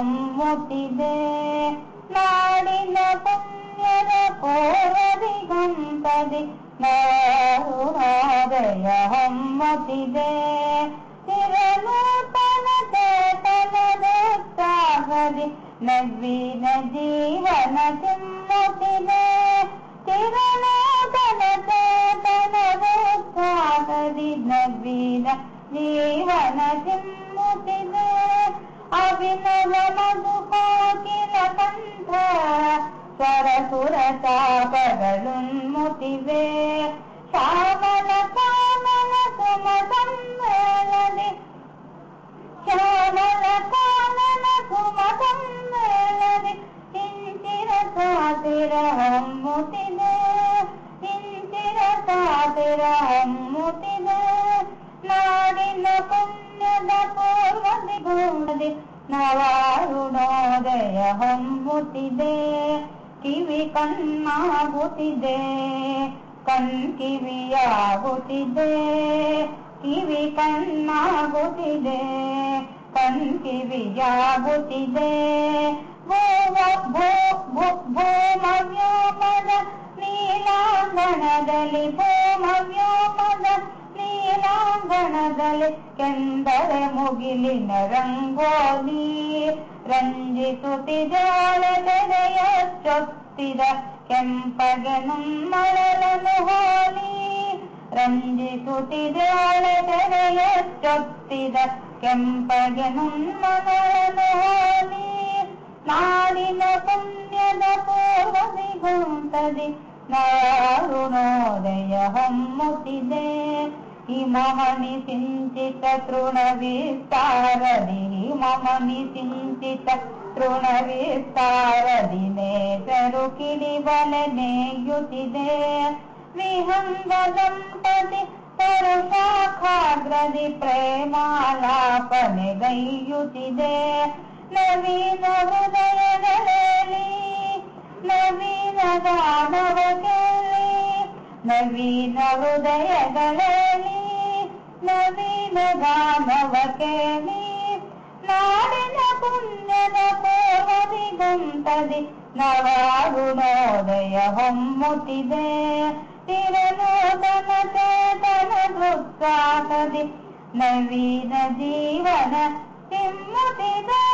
ಹೊಮ್ಮುತ್ತಿದೆ ನಾಡಿನ ಪುಣ್ಯದ ಪೂರ್ವದಿಗಂತದಿ ನರುಣೋದಯ ಹಮ್ಮತಿದೆ. ಚಿರನೂತನ ಚೇತನದೋತ್ಸಾಹದಿ ನವ್ವಿನ ಜೀವನ ಚಿಮ್ಮುತ್ತಿದೆ ಚಿರನೂತನ ಚೇತನದೋತ್ಸಾಹದಿ ನವ್ವಿನ ಜೀವನ ಚಿಮ್ಮುತ್ತಿದೆ किल पन्था ನವಾರುಣೋದಯ ಹೊಮ್ಮುತ್ತಿದೆ ಕಿವಿ ಕಣ್ಣಾಗುತ್ತಿದೆ ಕಣ್ ಕಿವಿಯಾಗುತ್ತಿದೆ. ಕಿವಿ ಕಣ್ಣಾಗುತ್ತಿದೆ ಕಣ್ ಕಿವಿಯಾಗುತ್ತಿದೆ. ಭೂಮವ್ಯೋಮದ ನೀಲಾಂಗಣದಲ್ಲಿ ನೀಲಾಂಗಣದಲ್ಲಿ ಕೆಂದರೆ ಮುಗಿಲಿನ ರಂಗೋಲಿ. ರಂಜಿಸುತ್ತಿದ್ದಾಳ ತೆರೆಯಚ್ಚೊತ್ತಿದ ಕೆಂಪಗೆ ನಮ್ಮಳಲನು ಹೋಲಿ ರಂಜಿಸುತ್ತಿದ್ದಾಳ ತೆರೆಯಚ್ಚೊತ್ತಿದ ಕೆಂಪಗೆ ನಮ್ಮಳನು ಹೋಲಿ ನಾಡಿನ ಪುಣ್ಯದ ಪೂರ್ವದಿಗುಂತದಿ ನಾರುಣೋದಯ ಹೊಮ್ಮುತ್ತಿದೆ. किञ्चित तृणविस्तारदि मम निृणविस्तारदिने तरुकिलिबलने युतिदे विहङ्गदम्पति परशाखाग्रदि प्रेमालापने गैयुतिदे नवीन प्रेमालापनयुतिदे नवीन दली नवीन नवीनवृदयगणे ನವೀನ ಹೃದಯಗಳಲ್ಲಿ ನವೀನ ಗಾನವ ಕೇಳಿ ನಾಡಿನ ಪುಣ್ಯದ ಪೂರ್ವದಿಗಂತದಿ ನವಾರುಣೋದಯ ಹೊಮ್ಮುತ್ತಿದೆ ತಿರನೂತನ ಚೇತನ ದುಸ್ಸಾಹದಿ ನವೀನ ಜೀವನ ಚಿಮ್ಮುತ್ತಿದೆ